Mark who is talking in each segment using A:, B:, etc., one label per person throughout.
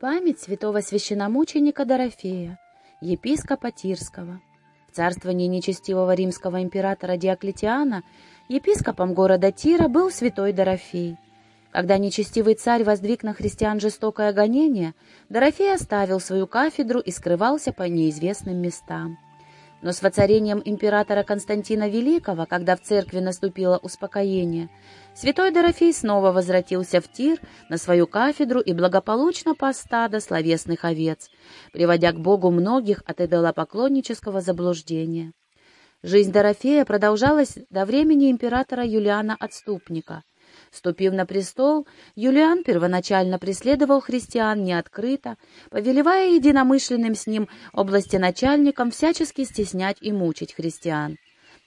A: Память святого священномученика Дорофея, епископа Тирского. В царствовании нечестивого римского императора Диоклетиана епископом города Тира был святой Дорофей. Когда нечестивый царь воздвиг на христиан жестокое гонение, Дорофей оставил свою кафедру и скрывался по неизвестным местам. Но с воцарением императора Константина Великого, когда в церкви наступило успокоение, святой Дорофей снова возвратился в Тир на свою кафедру и благополучно пас стадо словесных овец, приводя к Богу многих от идолопоклоннического заблуждения. Жизнь Дорофея продолжалась до времени императора Юлиана Отступника. Ступив на престол, Юлиан первоначально преследовал христиан неоткрыто, повелевая единомышленным с ним областеначальникам всячески стеснять и мучить христиан.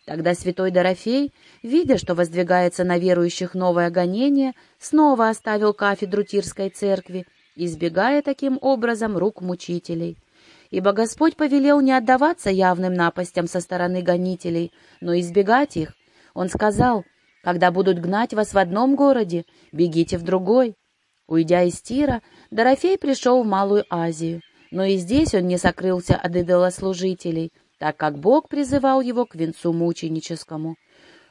A: Тогда святой Дорофей, видя, что воздвигается на верующих новое гонение, снова оставил кафедру Тирской церкви, избегая таким образом рук мучителей. Ибо Господь повелел не отдаваться явным напастям со стороны гонителей, но избегать их. Он сказал, когда будут гнать вас в одном городе, бегите в другой. Уйдя из Тира, Дорофей пришел в Малую Азию, но и здесь он не сокрылся от идолослужителей, так как Бог призывал его к венцу мученическому.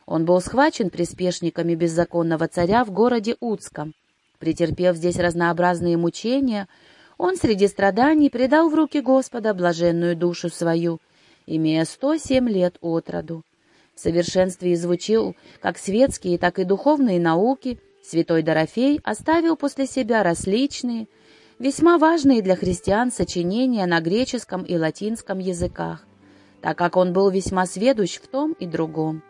A: Он был схвачен приспешниками беззаконного царя в городе Уцком. Претерпев здесь разнообразные мучения, он среди страданий предал в руки Господа блаженную душу свою, имея сто семь лет от роду. В совершенстве изучил как светские, так и духовные науки, святой Дорофей оставил после себя различные, весьма важные для христиан сочинения на греческом и латинском языках, так как он был весьма сведущ в том и другом.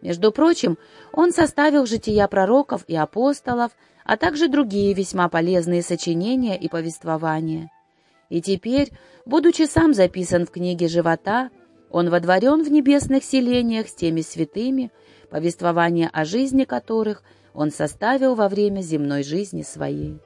A: Между прочим, он составил жития пророков и апостолов, а также другие весьма полезные сочинения и повествования. И теперь, будучи сам записан в книге «Живота», он водворен в небесных селениях с теми святыми, повествование о жизни которых он составил во время земной жизни своей.